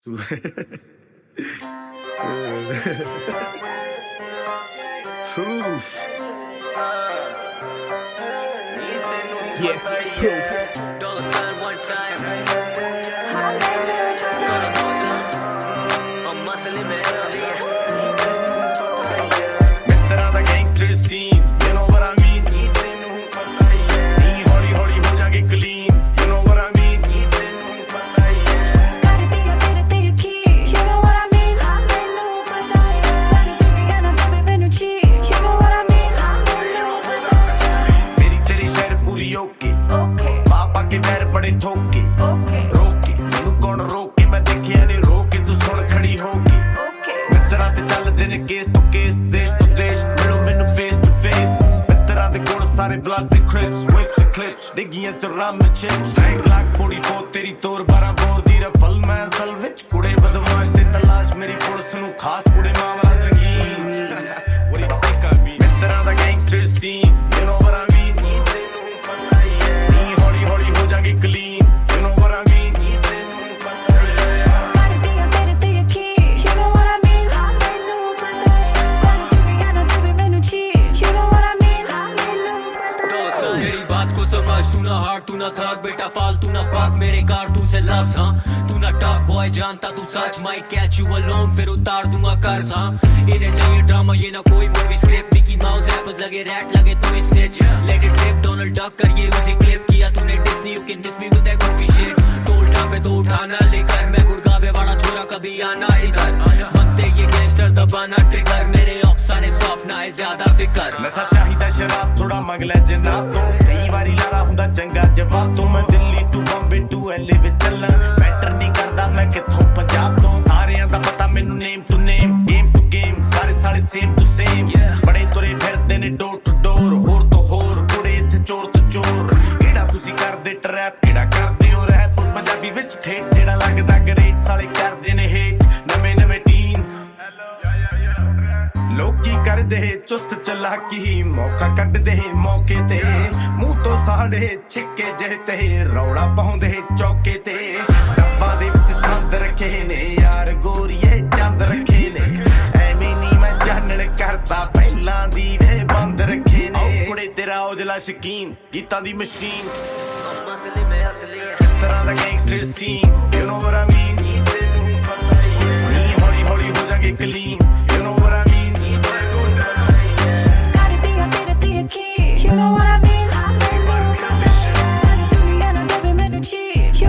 Proof. Yeah, proof. Dollar sign one time. ਨੇ ਕੇਸ ਦੇਸ਼ ਤੋਂ ਦੇਸ਼ ਮਿਲੋ ਮੈਨੂੰ ਫੇਸ ਟੂ ਫੇਸ ਮਿੱਤਰਾਂ ਦੇ ਕੋਲ ਸਾਰੇ ਬਲੱਡ ਤੇ ਕ੍ਰਿਪਸ ਵਿਪਸ ਕਲਿਪਸ ਡਿੱਗੀਆਂ ਚ ਰਮ ਚਿਪਸ ਗਲੈਕ 44 ਤੇਰੀ ਤੋਰ 12 ਬੋਰ ਦੀ ਰਫਲ ਮੈਂ ਅਸਲ ਵਿੱਚ ਕੁੜੇ ਬਦਮਾਸ਼ ਤੇ ना हार्ट तू ना थक बेटा फाल तू ना पाक, मेरे कार, तू से लफ्ज हाँ। तू ना टफ बॉय जानता तू सच माइट कैच यू अलोन फिर उतार दूँगा कर सा हाँ। इन्हें चाहिए ड्रामा ये ना कोई movie script Mickey Mouse rappers लगे रैट लगे तू snitch let it trip Donald Duck कर ये उसी क्लिप किया तूने Disney you can miss me with that coffee shit टोलटा पे तो उठाना, लेकर मैं गुड़गावे वाला छोरा कभी आना इधर। बनते ये गैंगस्टर दबाना ट्रिगर मेरे ऑफ़ सारे सॉफ्ट ना है ज़्यादा फिकर। मैं नशा चाहिदा शराब, थोड़ा मंगले जनाब। तो ਵਾਰੀ ਲਾਰਾ ਹੁੰਦਾ ਚੰਗਾ ਜਵਾਬ। ਤੋਂ ਮੈਂ Delhi to Bombay to LA ਵਿੱਚ ਚੱਲਾਂ। ਮੈਟਰ ਨਹੀਂ ਕਰਦਾ ਮੈਂ ਕਿੱਥੋਂ ਪੰਜਾਬ ਤੋਂ। ਸਾਰਿਆਂ ਦਾ ਪਤਾ ਮੈਨੂੰ name to name game to game ਸਾਰੇ ਸਾਲੇ ਸੇਮ ਟੂ ਸੇਮ. ਬੜੇ ਤੁਰੇ ਫਿਰਦੇ ਨੇ ਡੋਰ ਟੂ ਡੋਰ ਹੋਰ ਤੋਂ ਹੋਰ ਕੁੜੇ ਇੱਥੇ ਚੋਰ ਤੋਂ ਚੋਰ। ਕਿਹੜਾ ਤੁਸੀਂ ਕਰਦੇ ਟਰੈਪ ਕਿਹੜਾ ਕਰਦੇ ਹੋ ਰੈਪ ਪੰਜਾਬੀ ਵਿੱਚ ਠੇਠ ਜਿਹੜਾ ਕਰਦੇ ਚੁਸਤ ਚਲਾਕੀ ਮੌਕਾ ਕੱਢਦੇ ਮੌਕੇ ਤੇ। ਮੂੰਹ ਤੋਂ ਸਾੜੇ ਛਿੱਕੇ ਜਿਹੇ ਤੇ ਰੌਲਾ ਪਾਉਂਦੇ ਚੌਕੇ ਤੇ। ਡੱਬਾ ਦੇ ਵਿੱਚ ਸੰਦ ਰੱਖੇ ਨੇ ਯਾਰ ਗੋਰੀਏ ਚੰਦ ਰੱਖੇ ਨੇ। ਐਵੇਂ ਨਹੀਂ ਮੈਂ ਜਾਣਨ ਕਰਦਾ ਪਹਿਲਾਂ ਦੀ ਵੇ ਬੰਦ ਰੱਖੇ ਨੇ। ਕੁੜੇ ਤੇਰਾ ਔਜਲਾ ਸ਼ਕੀਨ ਗੀਤਾਂ ਦੀ ਮਸ਼ੀਨ। muscling, man. Hustling. ਤਰ੍ਹਾਂ ਦਾ gangster scene you know what I mean